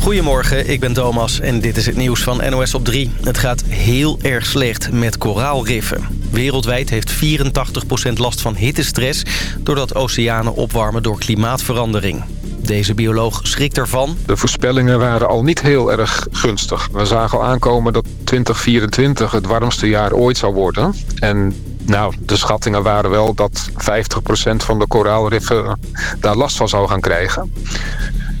Goedemorgen, ik ben Thomas en dit is het nieuws van NOS op 3. Het gaat heel erg slecht met koraalriffen. Wereldwijd heeft 84% last van hittestress... doordat oceanen opwarmen door klimaatverandering. Deze bioloog schrikt ervan. De voorspellingen waren al niet heel erg gunstig. We zagen al aankomen dat 2024 het warmste jaar ooit zou worden. En nou, de schattingen waren wel dat 50% van de koraalriffen daar last van zou gaan krijgen.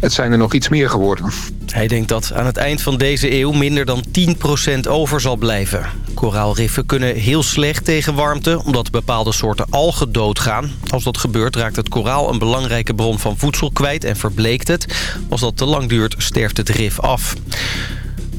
Het zijn er nog iets meer geworden. Hij denkt dat aan het eind van deze eeuw minder dan 10% over zal blijven. Koraalriffen kunnen heel slecht tegen warmte... omdat bepaalde soorten algen doodgaan. Als dat gebeurt raakt het koraal een belangrijke bron van voedsel kwijt... en verbleekt het. Als dat te lang duurt, sterft het rif af.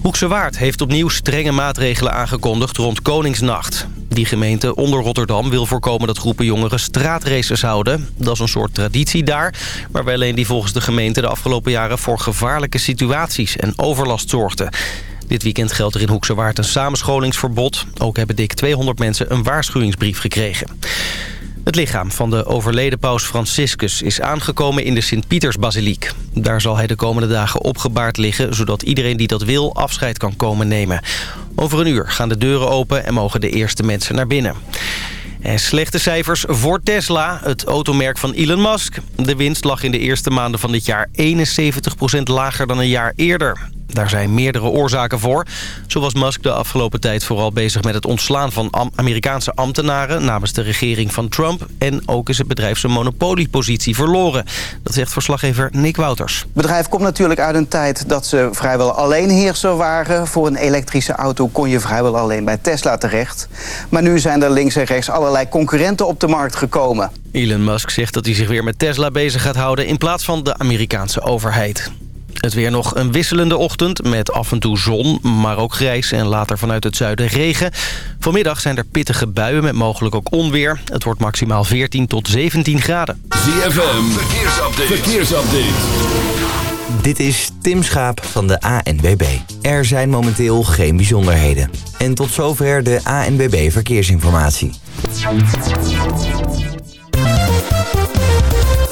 Hoekse Waard heeft opnieuw strenge maatregelen aangekondigd rond Koningsnacht. Die gemeente onder Rotterdam wil voorkomen dat groepen jongeren straatraces houden. Dat is een soort traditie daar, waarbij alleen die volgens de gemeente de afgelopen jaren voor gevaarlijke situaties en overlast zorgden. Dit weekend geldt er in Hoekse Waard een samenscholingsverbod. Ook hebben dik 200 mensen een waarschuwingsbrief gekregen. Het lichaam van de overleden paus Franciscus is aangekomen in de Sint-Pietersbasiliek. Daar zal hij de komende dagen opgebaard liggen... zodat iedereen die dat wil afscheid kan komen nemen. Over een uur gaan de deuren open en mogen de eerste mensen naar binnen. En slechte cijfers voor Tesla, het automerk van Elon Musk. De winst lag in de eerste maanden van dit jaar 71% lager dan een jaar eerder. Daar zijn meerdere oorzaken voor. Zo was Musk de afgelopen tijd vooral bezig met het ontslaan van Amerikaanse ambtenaren... namens de regering van Trump. En ook is het bedrijf zijn monopoliepositie verloren. Dat zegt verslaggever Nick Wouters. Het bedrijf komt natuurlijk uit een tijd dat ze vrijwel alleen heerser waren. Voor een elektrische auto kon je vrijwel alleen bij Tesla terecht. Maar nu zijn er links en rechts allerlei concurrenten op de markt gekomen. Elon Musk zegt dat hij zich weer met Tesla bezig gaat houden... in plaats van de Amerikaanse overheid. Het weer nog een wisselende ochtend met af en toe zon, maar ook grijs en later vanuit het zuiden regen. Vanmiddag zijn er pittige buien met mogelijk ook onweer. Het wordt maximaal 14 tot 17 graden. ZFM, verkeersupdate. verkeersupdate. Dit is Tim Schaap van de ANWB. Er zijn momenteel geen bijzonderheden. En tot zover de ANWB Verkeersinformatie.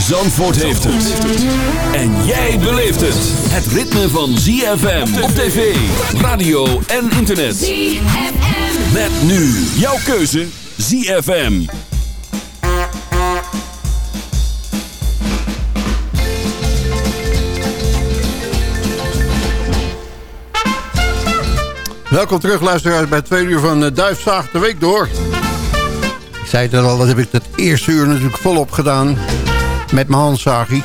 Zandvoort heeft het. En jij beleeft het. Het ritme van ZFM op tv, radio en internet. ZFM. Met nu jouw keuze ZFM. Welkom terug luisteraars bij twee uur van eh, Duifzaag de Week door. Ik zei het al, dat heb ik het eerste uur natuurlijk volop gedaan met mijn handzagie.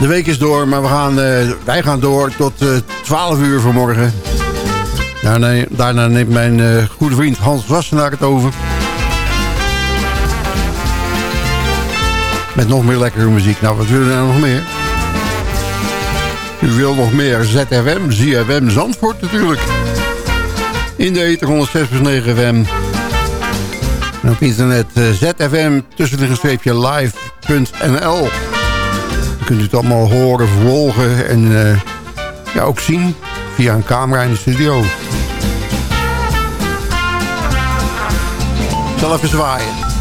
De week is door, maar we gaan, uh, wij gaan door tot uh, eh, 12 uur vanmorgen. Daarna, daarna neemt mijn uh, goede vriend Hans Wassenaar het over. Met nog meer lekkere muziek. Nou, wat willen we nou nog meer? U wil nog meer ZFM, ZFM Zandvoort natuurlijk. In de Eter 106.9 FM. En op internet uh, zfm tussen live.nl. Kunt u het allemaal horen, volgen en uh, ja, ook zien via een camera in de studio. Ik zal even zwaaien.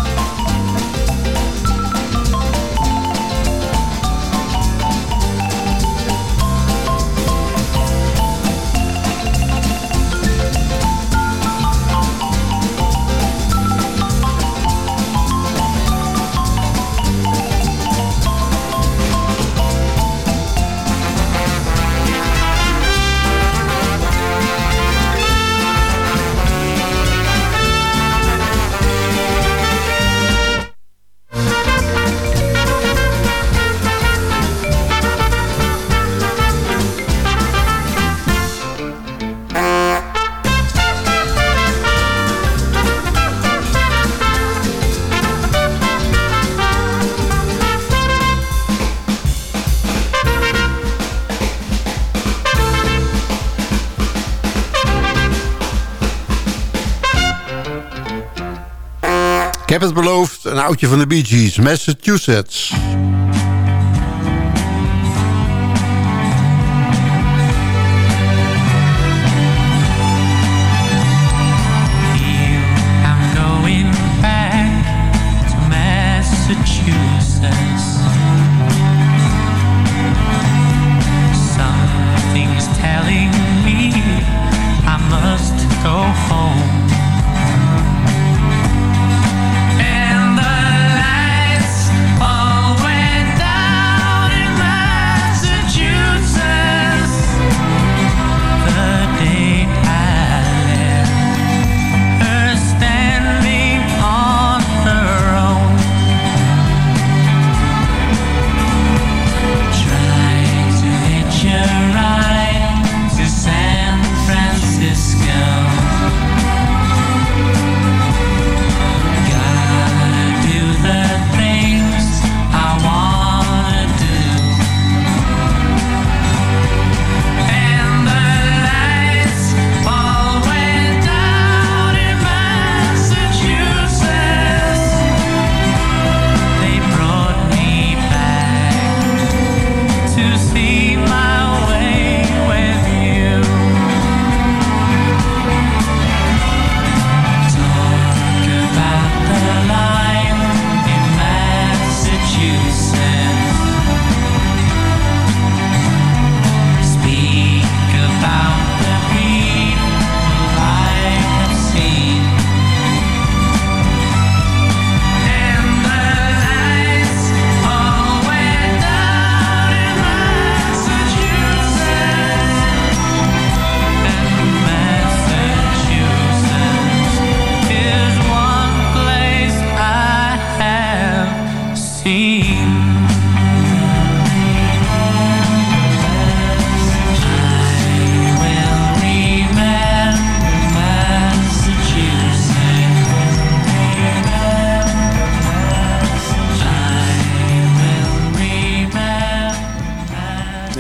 Oudje van de Bee Gees, Massachusetts.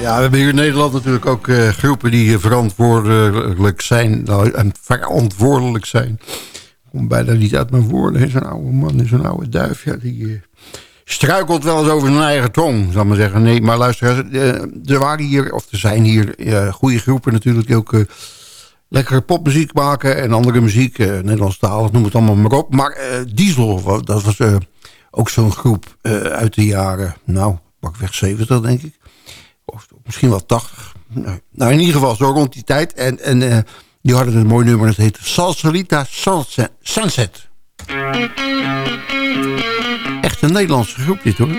We hebben hier in Nederland natuurlijk ook uh, groepen die verantwoordelijk zijn. Nou, verantwoordelijk zijn. Ik kom bijna niet uit mijn woorden. Zo'n oude man, zo'n oude duif. Ja, die uh, struikelt wel eens over zijn eigen tong, zal ik maar zeggen. Nee, maar luister, uh, er waren hier, of er zijn hier goede groepen natuurlijk ook... lekkere popmuziek maken en andere muziek, Nederlandstalig, noem het allemaal maar op. Maar Diesel, dat was ook zo'n groep uit de jaren, nou, pakweg 70 denk ik misschien wel 80. Nou, in ieder geval zo rond die tijd. En, en uh, die hadden een mooi nummer, dat heet Salsalita Sunset. Echt een Nederlandse groep dit hoor.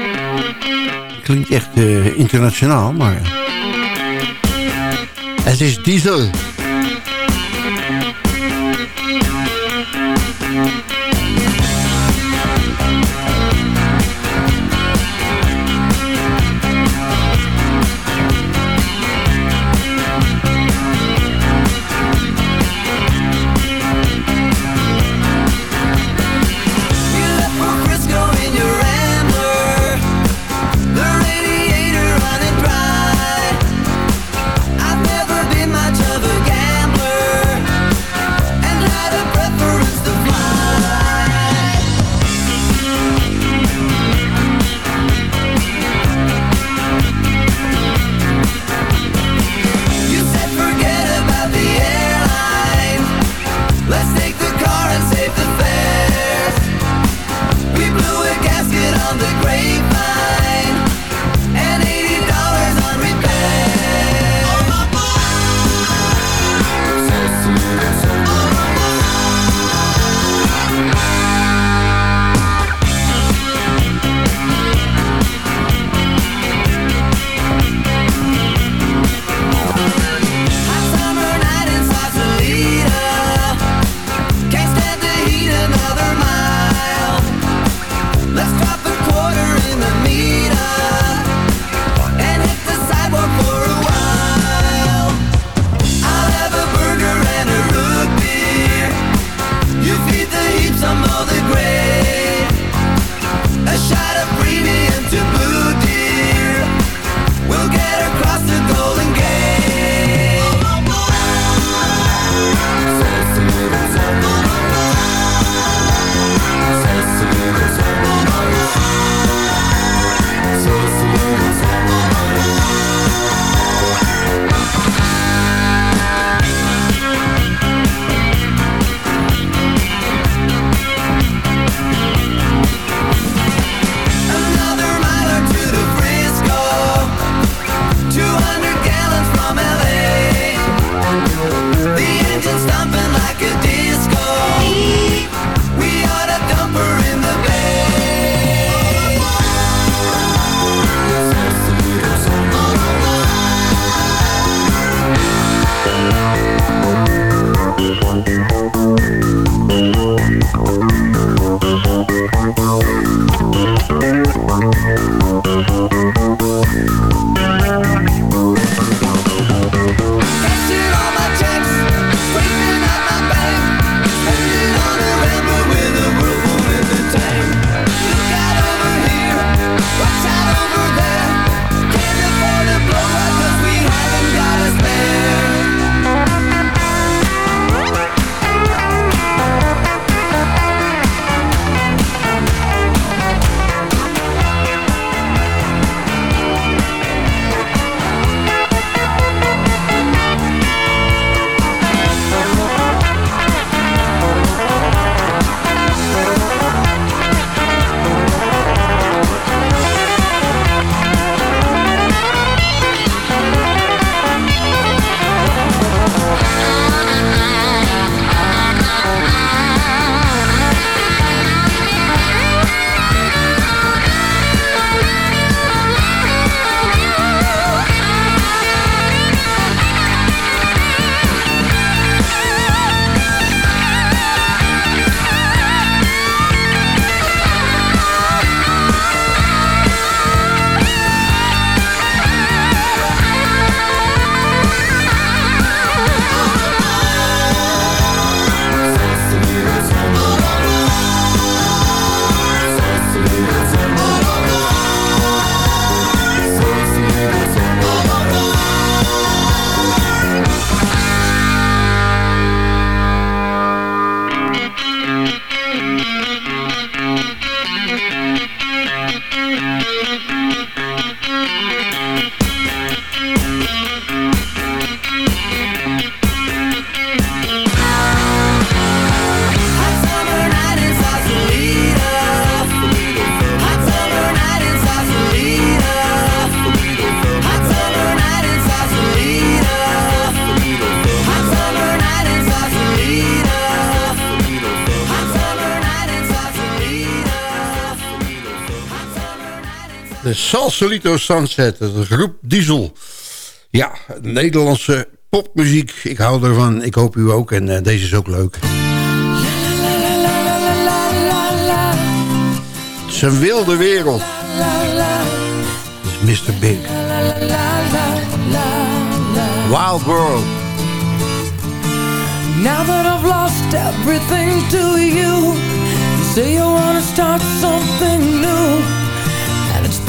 Klinkt echt uh, internationaal, maar... Het is Diesel. De Salsalito Sunset, de groep Diesel. Ja, Nederlandse popmuziek. Ik hou ervan. Ik hoop u ook. En uh, deze is ook leuk. Het is een wilde wereld. Het is Mr. Big. Wild World. Now that I've lost everything to you You say you wanna start something new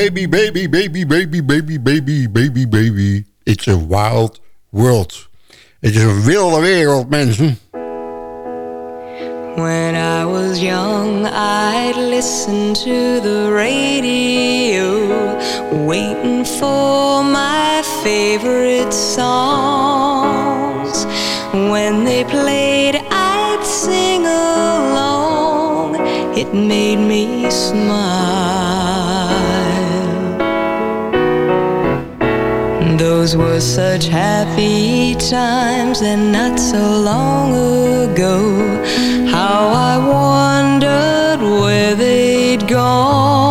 baby, baby, baby, baby, baby, baby, baby, baby. It's a wild world. Het is een wilde wereld, mensen. When I was young, I'd listen to the radio, waiting for my favorite songs. When they played, I'd sing along. It made me smile. Those were such happy times and not so long ago. How I wondered where they'd gone.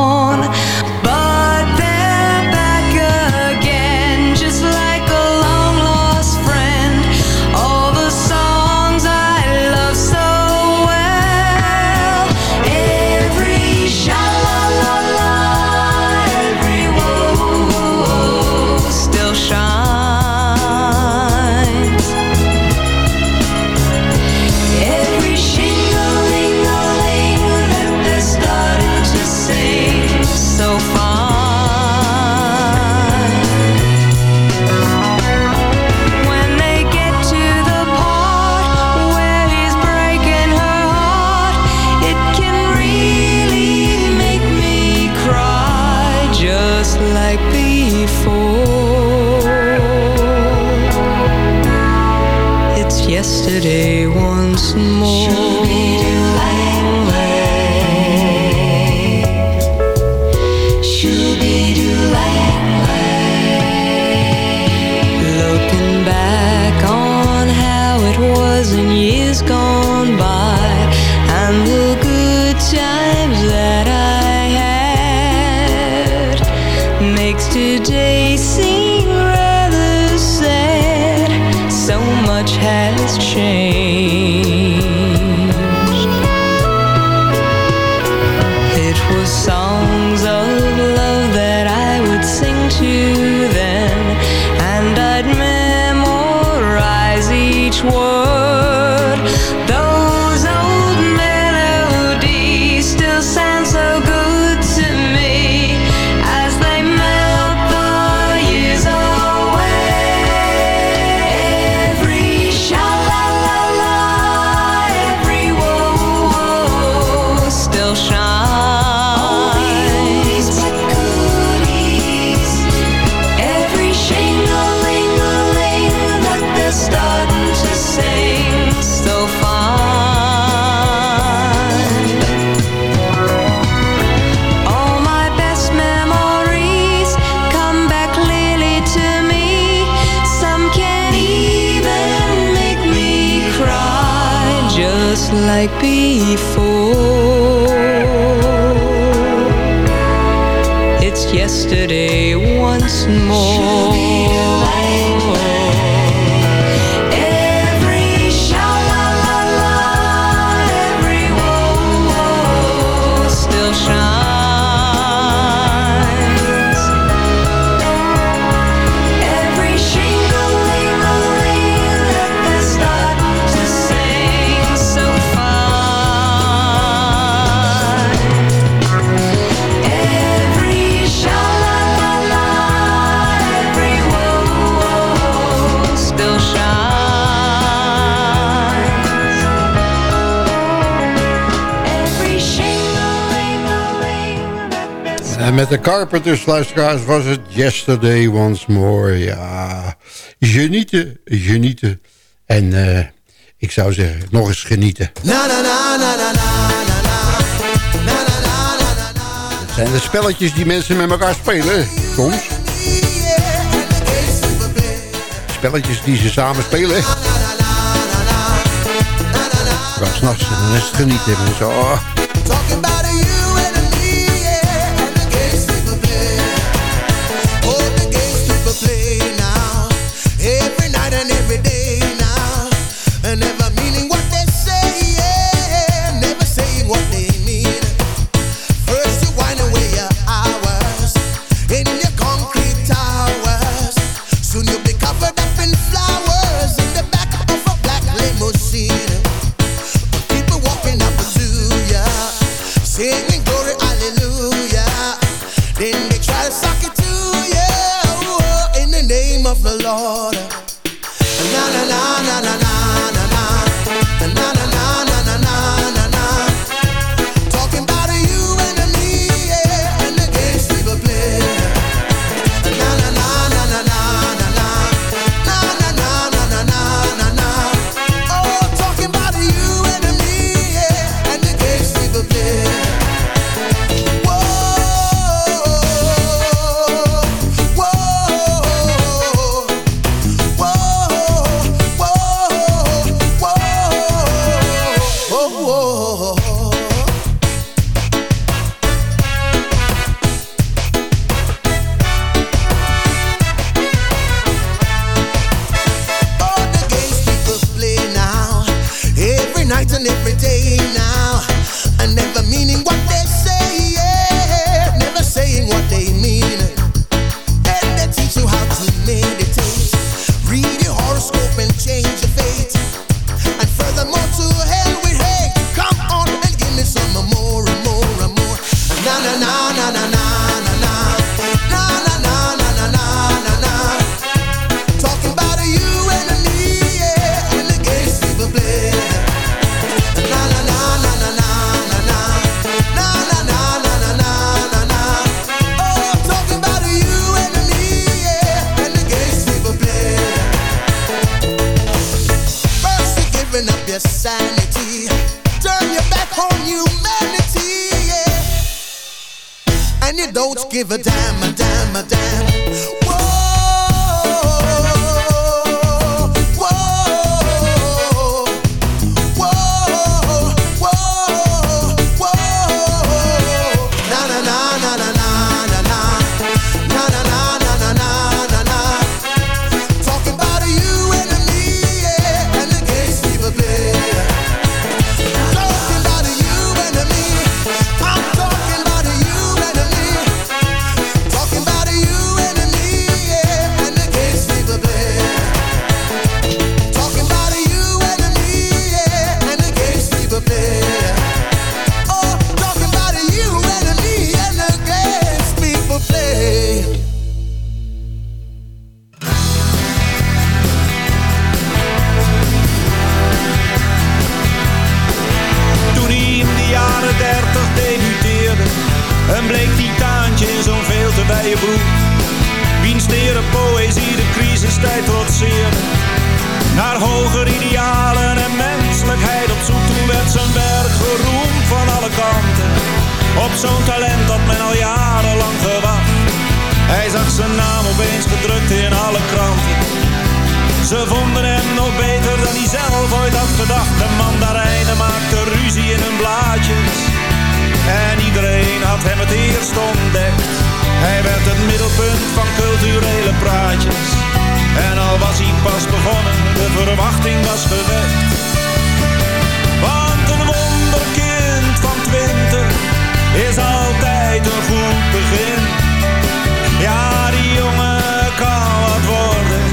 makes today seem met de Carpenters, luisteraars, was het Yesterday Once More. Ja, genieten, genieten. En uh, ik zou zeggen, nog eens genieten. Na, na, na, na, na, na, zijn de spelletjes die mensen met elkaar spelen, soms. Spelletjes die ze samen spelen. Was s'nachts en dan is het genieten. En zo. Wiens tere poëzie de crisistijd trotseerde Naar hoger idealen en menselijkheid op zoek Toen werd zijn werk geroemd van alle kanten Op zo'n talent dat men al jarenlang gewacht Hij zag zijn naam opeens gedrukt in alle kranten ze vonden hem nog beter dan hij zelf ooit had gedacht. De mandarijnen maakten ruzie in hun blaadjes. En iedereen had hem het eerst ontdekt. Hij werd het middelpunt van culturele praatjes. En al was hij pas begonnen, de verwachting was gewekt. Want een wonderkind van twintig is altijd een goed begin. Ja, die jongen kan wat worden.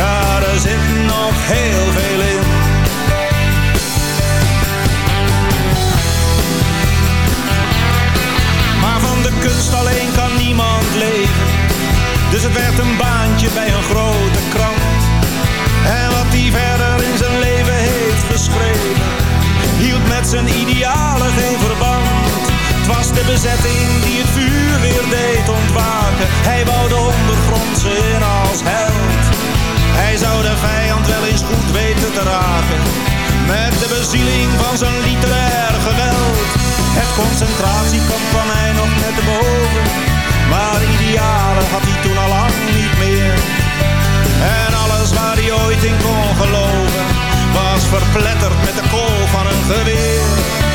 Ja, er zit nog heel veel in. Kunst alleen kan niemand leven. Dus het werd een baantje bij een grote krant. En wat hij verder in zijn leven heeft geschreven, hield met zijn idealen geen verband. Het was de bezetting die het vuur weer deed ontwaken. Hij wou de ondergrondse in als held. Hij zou de vijand wel eens goed weten te raken. Met de bezieling van zijn literair geweld. Het concentratiekamp kwam hij nog net boven. Maar idealen had hij toen al lang niet meer. En alles waar hij ooit in kon geloven. Was verpletterd met de kool van een geweer.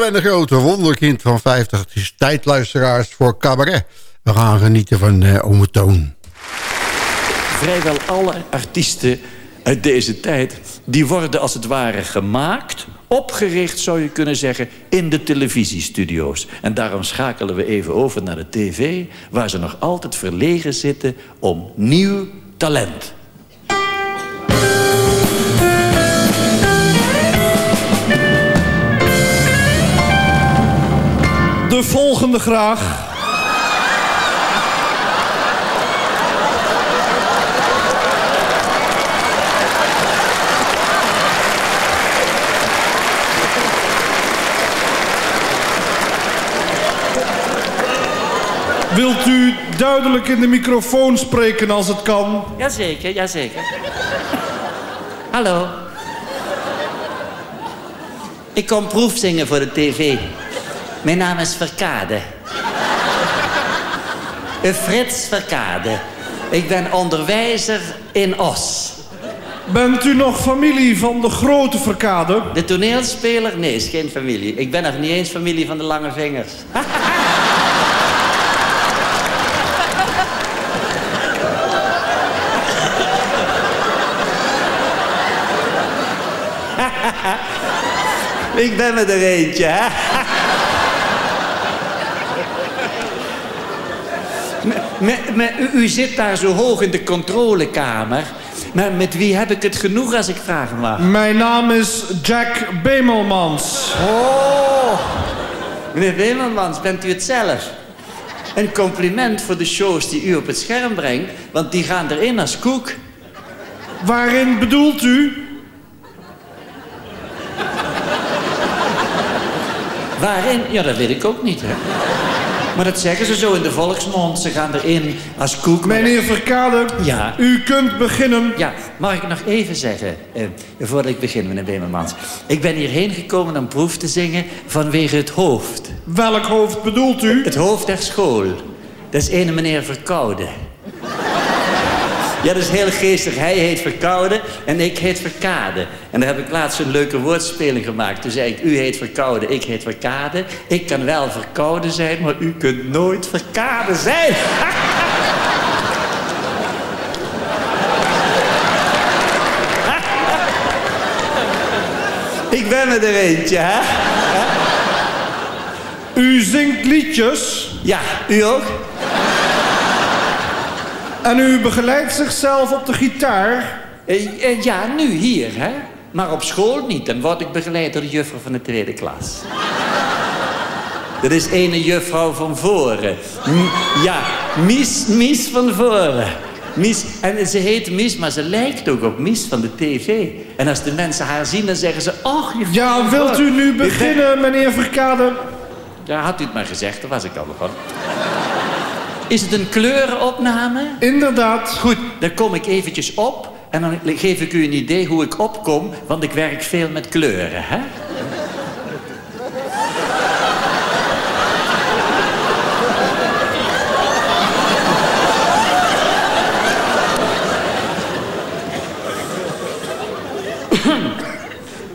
Houden de Grote, wonderkind van 50. Het is tijdluisteraars voor cabaret. We gaan genieten van uh, Ome Toon. Vrijwel alle artiesten uit deze tijd... die worden als het ware gemaakt, opgericht zou je kunnen zeggen... in de televisiestudio's. En daarom schakelen we even over naar de tv... waar ze nog altijd verlegen zitten om nieuw talent De volgende graag. Wilt u duidelijk in de microfoon spreken als het kan? Jazeker, jazeker. Hallo. Ik kom proefzingen voor de tv. Mijn naam is Verkade. Frits Verkade. Ik ben onderwijzer in Os. Bent u nog familie van de grote Verkade? De toneelspeler? Nee, is geen familie. Ik ben nog niet eens familie van de lange vingers. Ik ben er eentje, hè? U, u, zit daar zo hoog in de controlekamer. Maar met wie heb ik het genoeg als ik vragen mag? Mijn naam is Jack Bemelmans. Oh, meneer Bemelmans, bent u het zelf? Een compliment voor de shows die u op het scherm brengt, want die gaan erin als koek. Waarin bedoelt u? Waarin? Ja, dat weet ik ook niet, hè. Maar dat zeggen ze zo in de volksmond. Ze gaan erin als koek. Meneer Verkade, ja. u kunt beginnen. Ja, mag ik nog even zeggen, eh, voordat ik begin, meneer Bemermans. Ik ben hierheen gekomen om proef te zingen vanwege het hoofd. Welk hoofd bedoelt u? Het hoofd der school. Dat is ene meneer Verkoude. Ja, dat is heel geestig. Hij heet Verkoude en ik heet Verkade. En daar heb ik laatst een leuke woordspeling gemaakt. Toen zei ik, u heet Verkoude, ik heet Verkade. Ik kan wel verkouden zijn, maar u kunt nooit Verkade zijn. ik ben me er eentje, hè? U zingt liedjes? Ja, u ook? En u begeleidt zichzelf op de gitaar? Eh, ja, nu hier, hè. Maar op school niet. Dan word ik begeleid door de juffrouw van de tweede klas. Dat is ene juffrouw van voren. ja, Mies, Mies van voren. Mies, en ze heet Mies, maar ze lijkt ook op Mies van de tv. En als de mensen haar zien, dan zeggen ze... Och, je Ja, wilt u nu beginnen, meneer Verkade? Ja, had u het maar gezegd, daar was ik al begonnen. Is het een kleurenopname? Inderdaad. Goed, dan kom ik eventjes op en dan geef ik u een idee hoe ik opkom, want ik werk veel met kleuren, hè?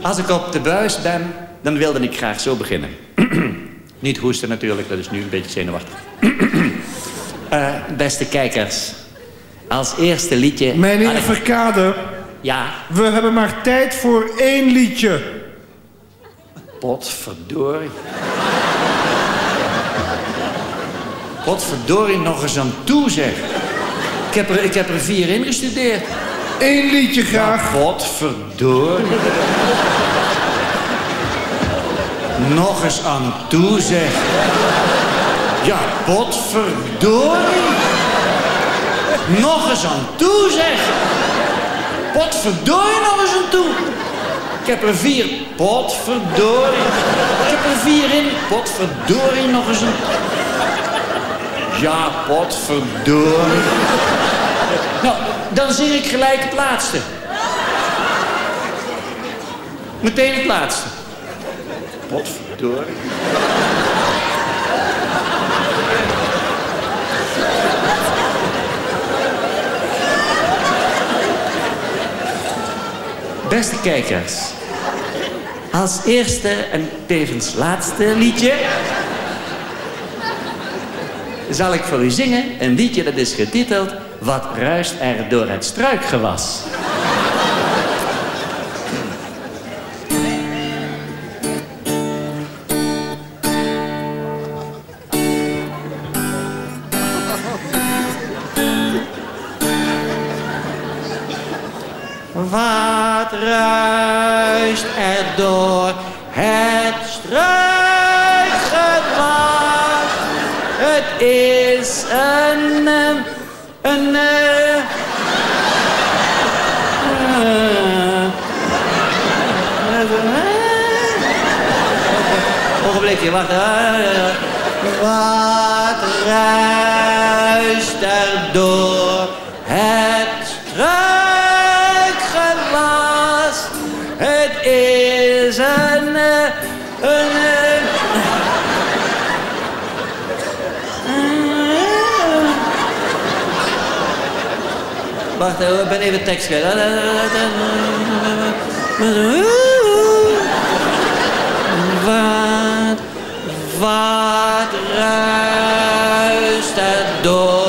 Als ik op de buis ben, dan wilde ik graag zo beginnen. Niet hoesten natuurlijk, dat is nu een beetje zenuwachtig. Uh, beste kijkers, als eerste liedje... Meneer Verkade. Ja? We hebben maar tijd voor één liedje. Potverdorie. Potverdorie nog eens aan toe, zeg. Ik heb er, ik heb er vier in gestudeerd. Eén liedje graag. Ja, potverdorie. nog eens aan toe, zeg. Ja, potverdorie. Nog eens aan toe, zeg. Potverdorie nog eens aan toe. Ik heb er vier. Potverdorie. Ik heb er vier in. Potverdorie nog eens een... Ja, potverdorie. Nou, dan zing ik gelijk het laatste. Meteen het laatste. Potverdorie. Beste kijkers, Als eerste en tevens laatste liedje... zal ik voor u zingen een liedje dat is getiteld... Wat ruist er door het struikgewas? Wat ruist er door het struikgewas? Het is een... eh, een... eh, eh, Ogenblikje, wacht. Wat ruist Wacht, eh, ik ben even tekst. Wat, wat ruist er door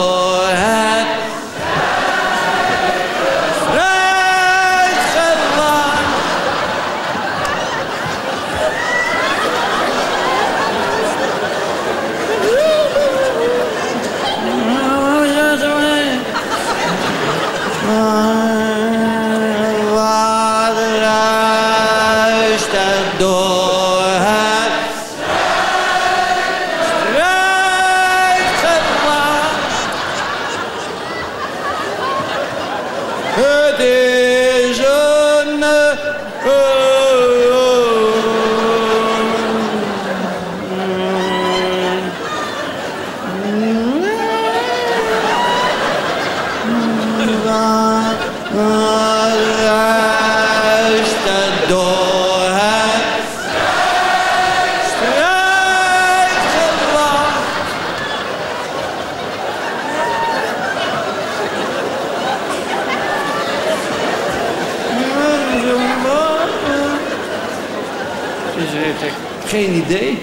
geen idee.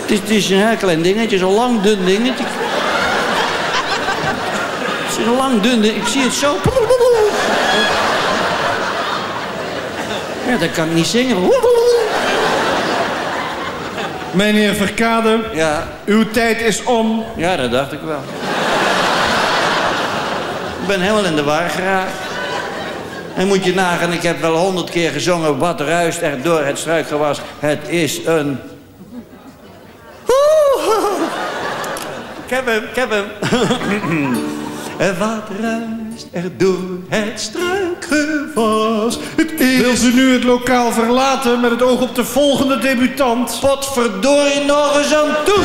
Het is, het is een heel klein dingetje, zo'n lang dun dingetje. Het is een lang dun ding, ik zie het zo. Ja, dat kan ik niet zingen. Meneer Verkade, Ja, uw tijd is om. ja, dat dacht ik wel. Ik ben helemaal in de war geraakt. En moet je nagaan, ik heb wel honderd keer gezongen... wat ruist er door het struikgewas. Het is een... Ik heb hem, ik heb hem. En wat ruist er door het struikgewas? Het is... Wilt u nu het lokaal verlaten met het oog op de volgende debutant? Potverdorie nog eens aan toe.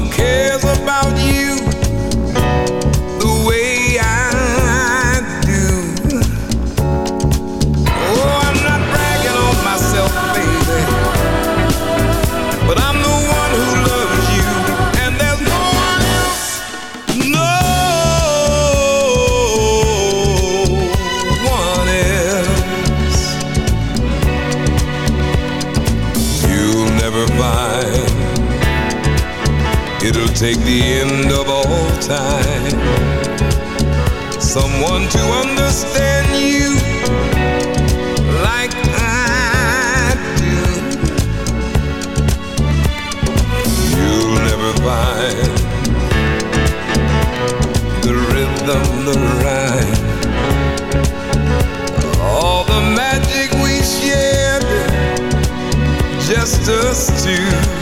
time. Someone to understand you Like I do. You'll never find The rhythm, the rhyme. All the magic we shared Just us two.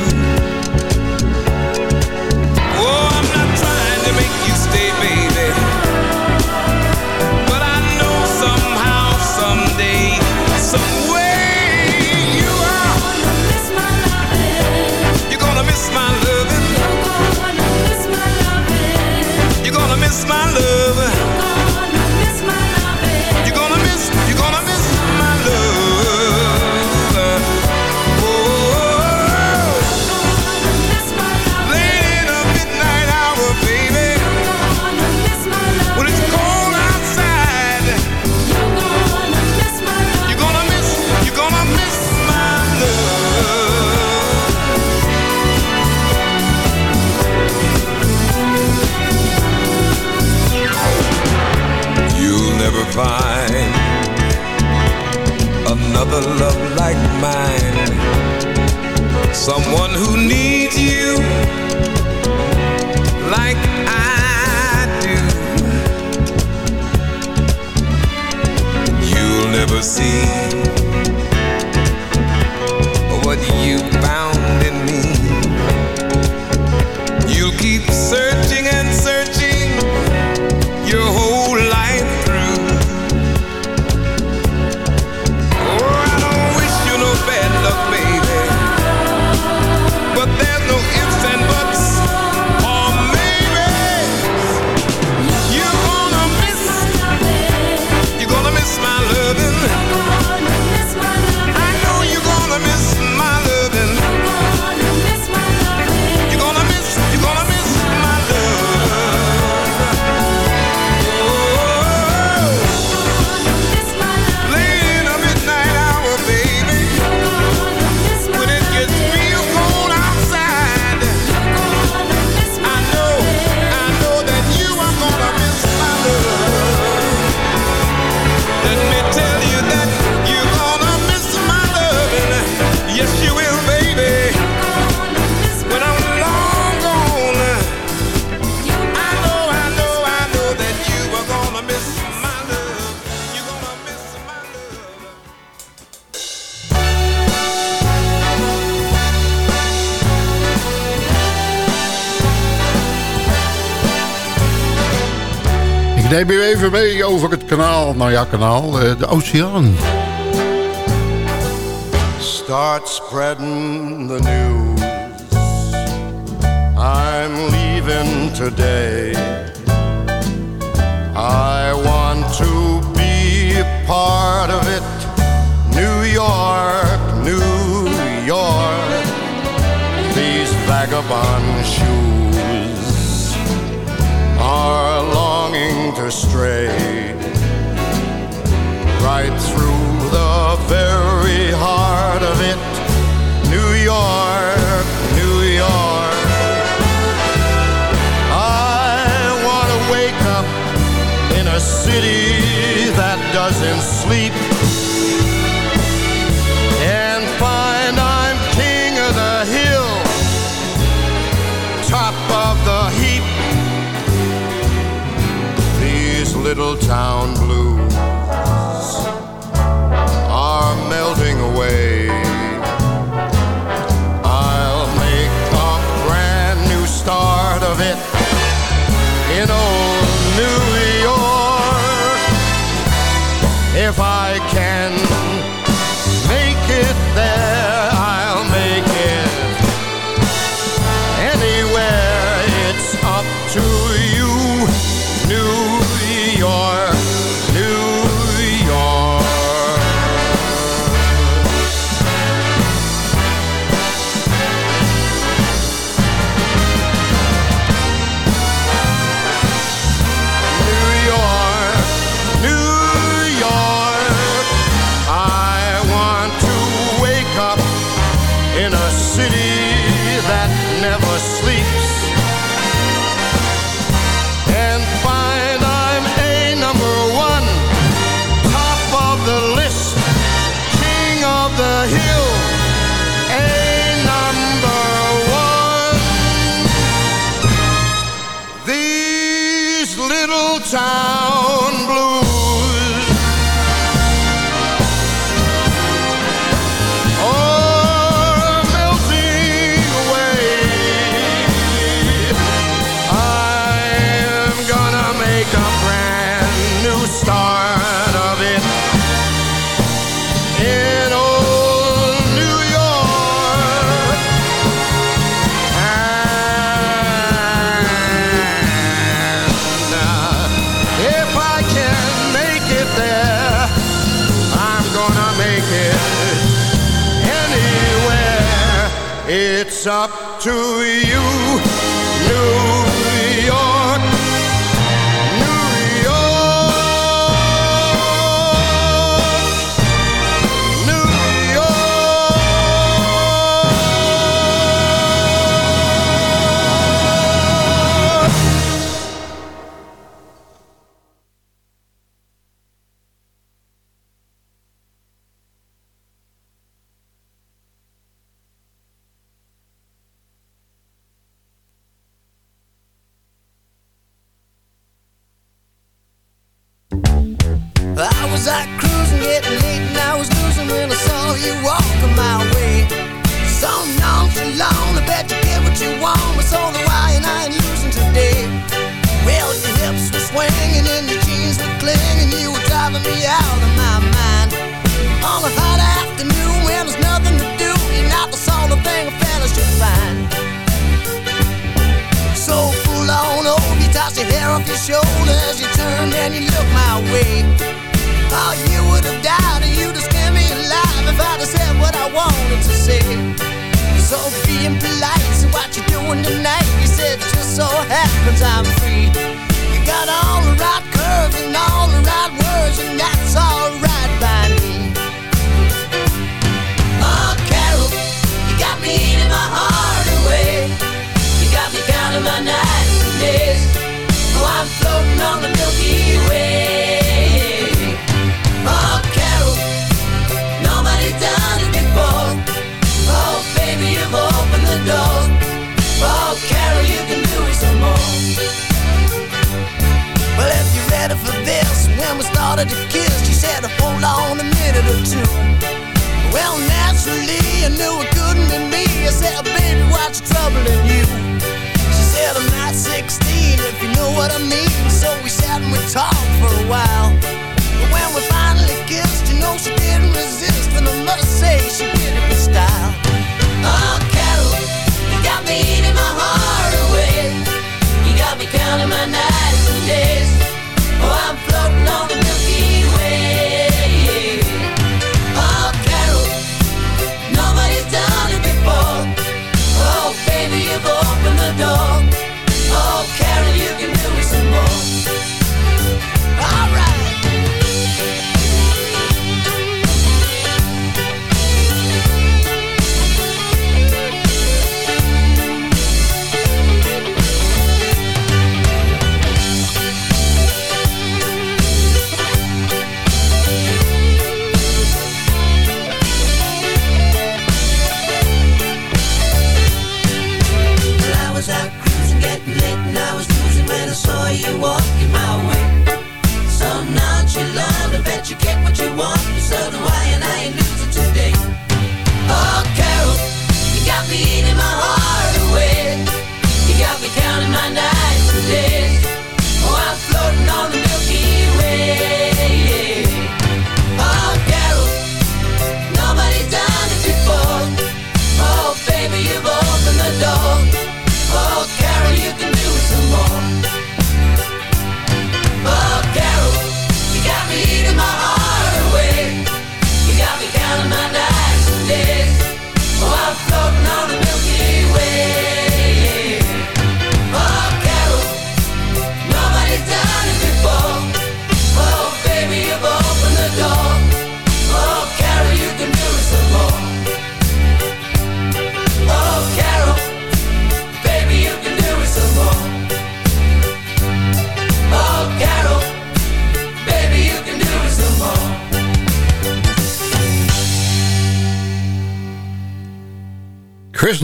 neem even over het kanaal. Nou ja, kanaal, eh, de oceaan. Start spreading the news. I'm leaving today. I want to be a part of it. New York, New York. These vagabond shoes are longing to stray right through the very heart of it, New York, New York. I want to wake up in a city that doesn't sleep and find little town blues are melting away. Was out cruising, getting late, and I was losing when I saw you walking my way. So nonchalant, I bet you get what you want, but so do I, and I ain't losing today. Well, your hips were swinging and your jeans were clinging, you were driving me out of my mind. On a hot afternoon when there's nothing to do, you're not the sort of thing a fella should find. So full on, oh, you toss your hair off your shoulders, you turned and you looked my way. Oh, you would have died you'd have scared me alive if I'd have said what I wanted to say. So being polite, so what you doing tonight? You said just so happens I'm free. You got all the right curves and all the right words, and that's alright by me. Oh, Carol, you got me eating my heart away. You got me counting my nights. Oh, I'm floating on the Milky Way. Oh, Carol, nobody's done it before. Oh, baby, you've opened the door. You can do it some more. Well, if you're ready for this, when we started to kiss, she said, hold on a minute or two. Well, naturally, I knew it couldn't be me. I said, baby, what's troubling you? She said, I'm not 16, if you know what I mean. So we sat and we talked for a while. We finally kissed, you know she didn't resist. And say, she did it style. Oh, you got me eating my heart away. You got me counting my nights and days. Oh, I'm floating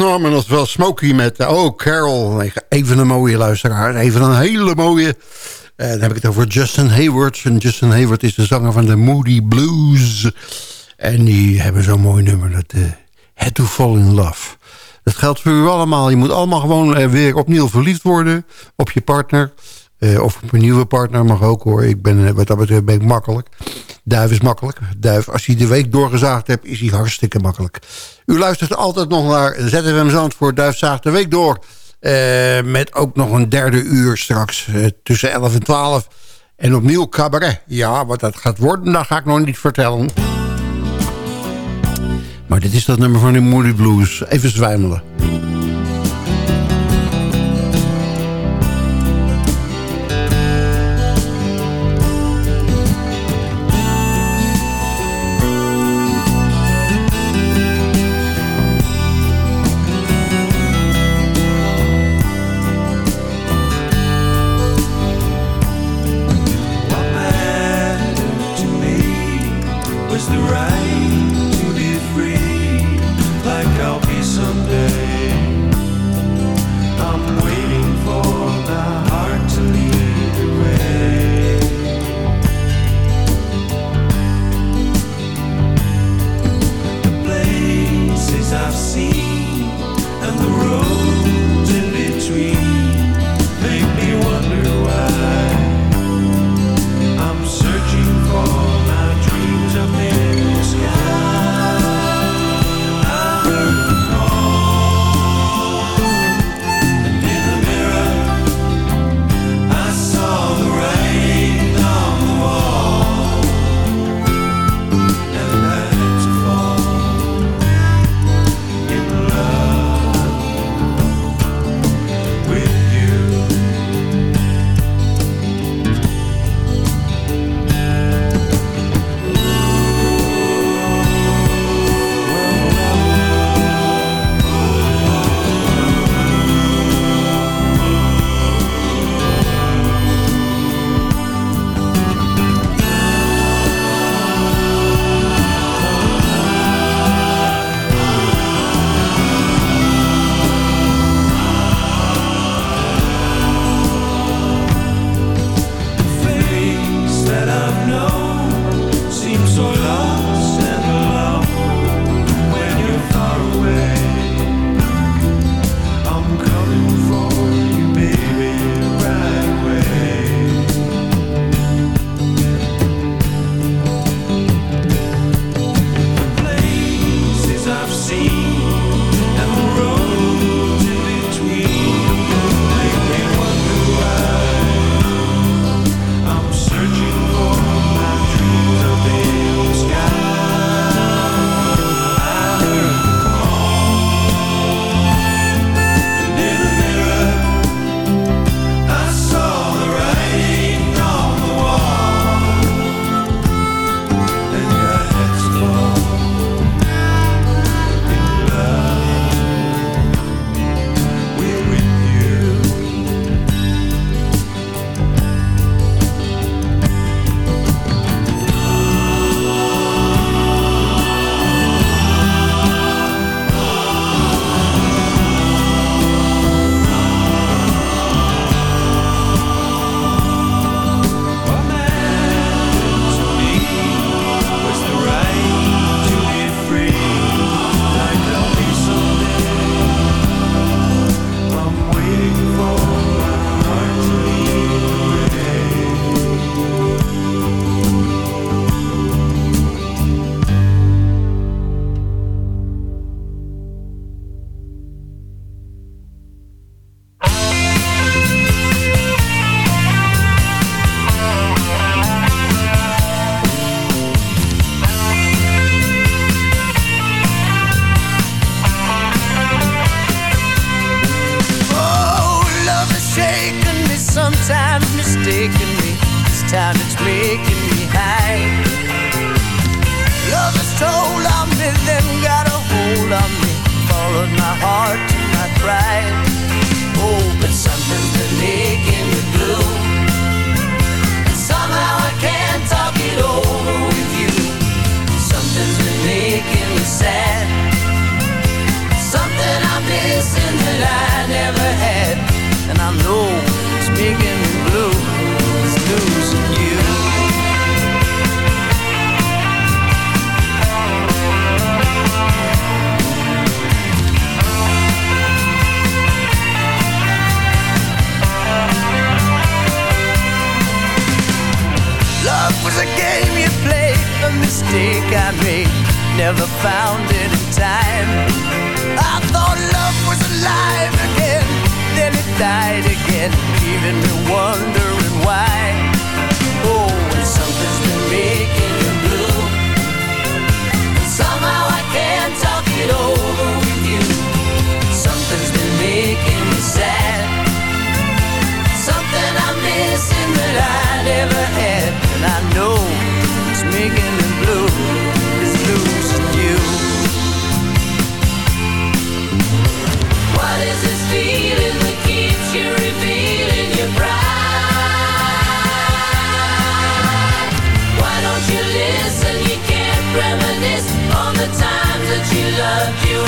Norman, ofwel Smokey met eh, Oh Carol. Even een mooie luisteraar. Even een hele mooie. En dan heb ik het over Justin Hayward. En Justin Hayward is de zanger van de Moody Blues. En die hebben zo'n mooi nummer. Dat uh, to Fall in Love. Dat geldt voor u allemaal. Je moet allemaal gewoon weer opnieuw verliefd worden op je partner. Uh, of een nieuwe partner mag ook hoor. Ik ben, wat dat betreft ben ik makkelijk. Duif is makkelijk. Duif, als hij de week doorgezaagd hebt, is hij hartstikke makkelijk. U luistert altijd nog naar ZFM Zandvoort. Duif zaagt de week door. Uh, met ook nog een derde uur straks. Tussen 11 en 12. En opnieuw cabaret. Ja, wat dat gaat worden, dat ga ik nog niet vertellen. Maar dit is dat nummer van de Moody Blues. Even zwijmelen.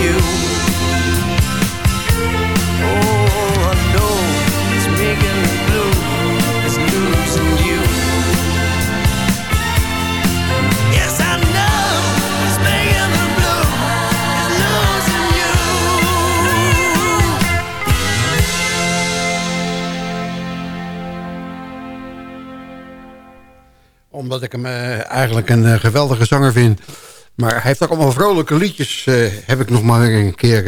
you. Omdat ik hem eh, eigenlijk een eh, geweldige zanger vind. Maar hij heeft ook allemaal vrolijke liedjes. eh, heb ik nog maar een keer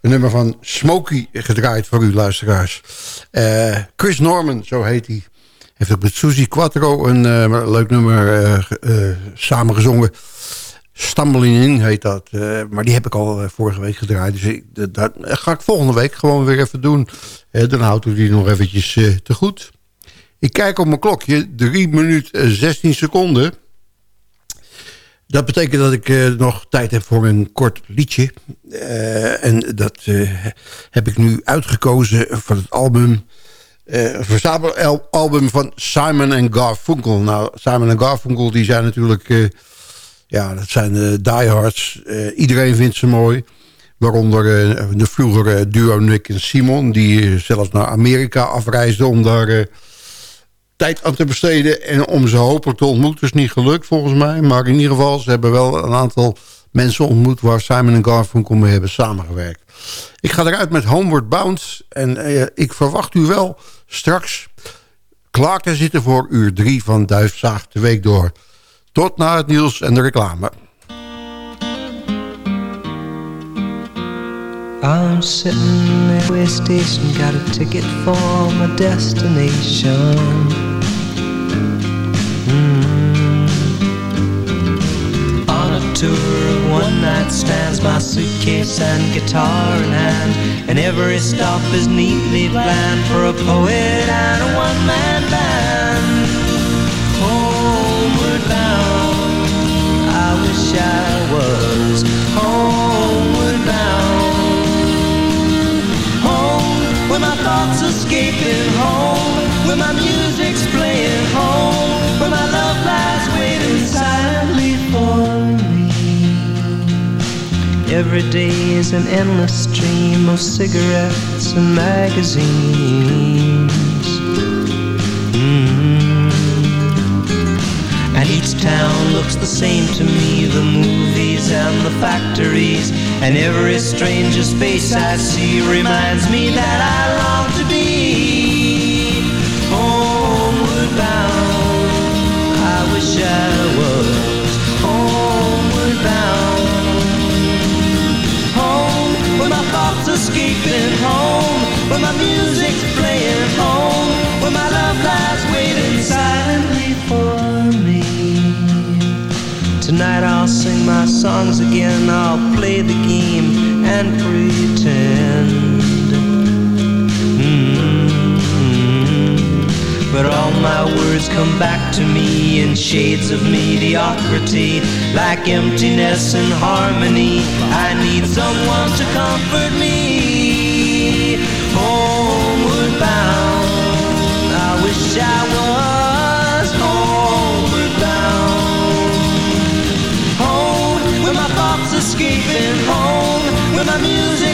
een nummer van Smokey gedraaid voor u luisteraars. Chris Norman, zo heet hij. Heeft ook met Suzy Quattro een leuk nummer ge- samengezongen. Stumbling In heet dat. Maar die heb ik al vorige week gedraaid. Dus ik, dat, ga ik volgende week gewoon weer even doen. Dan houdt u die nog eventjes te goed. Ik kijk op mijn klokje. 3 minuten 16 seconden. Dat betekent dat ik eh, nog tijd heb voor een kort liedje. Eh, en dat eh, heb ik nu uitgekozen van het album... eh verzamelalbum van Simon Garfunkel. Nou, Simon Garfunkel die zijn natuurlijk... eh, ja, dat zijn de diehards. Eh, iedereen vindt ze mooi. Waaronder eh, de vroegere duo Nick en Simon... die eh, zelfs naar Amerika afreisden om daar... tijd aan te besteden en om ze hopelijk te ontmoeten. is niet gelukt volgens mij. Maar in ieder geval, ze hebben wel een aantal mensen ontmoet... waar Simon en Garfunkel mee hebben samengewerkt. Ik ga eruit met Homeward Bound. En eh, ik verwacht u wel straks klaar te zitten voor uur 3 van Duifzaag de Week Door. Tot na het nieuws en de reclame. I'm sitting at a station, got a ticket for my destination. Mm. On a tour of one night stands, my suitcase and guitar in hand, and every stop is neatly planned for a poet and a one-man band. Homeward bound, I wish I was thoughts escaping home where my music's playing home where my love lies waiting silently for me. Every day is an endless stream of cigarettes and magazines. Mhm. and each town looks the same to me The movies and the factories. And every stranger's face I see Reminds me that I long songs again. I'll play the game and pretend. But all my words come back to me in shades of mediocrity, like emptiness and harmony. I need someone to comfort me. Homeward bound, I wish I was homeward bound. Home, where my thoughts escaping, home, where my music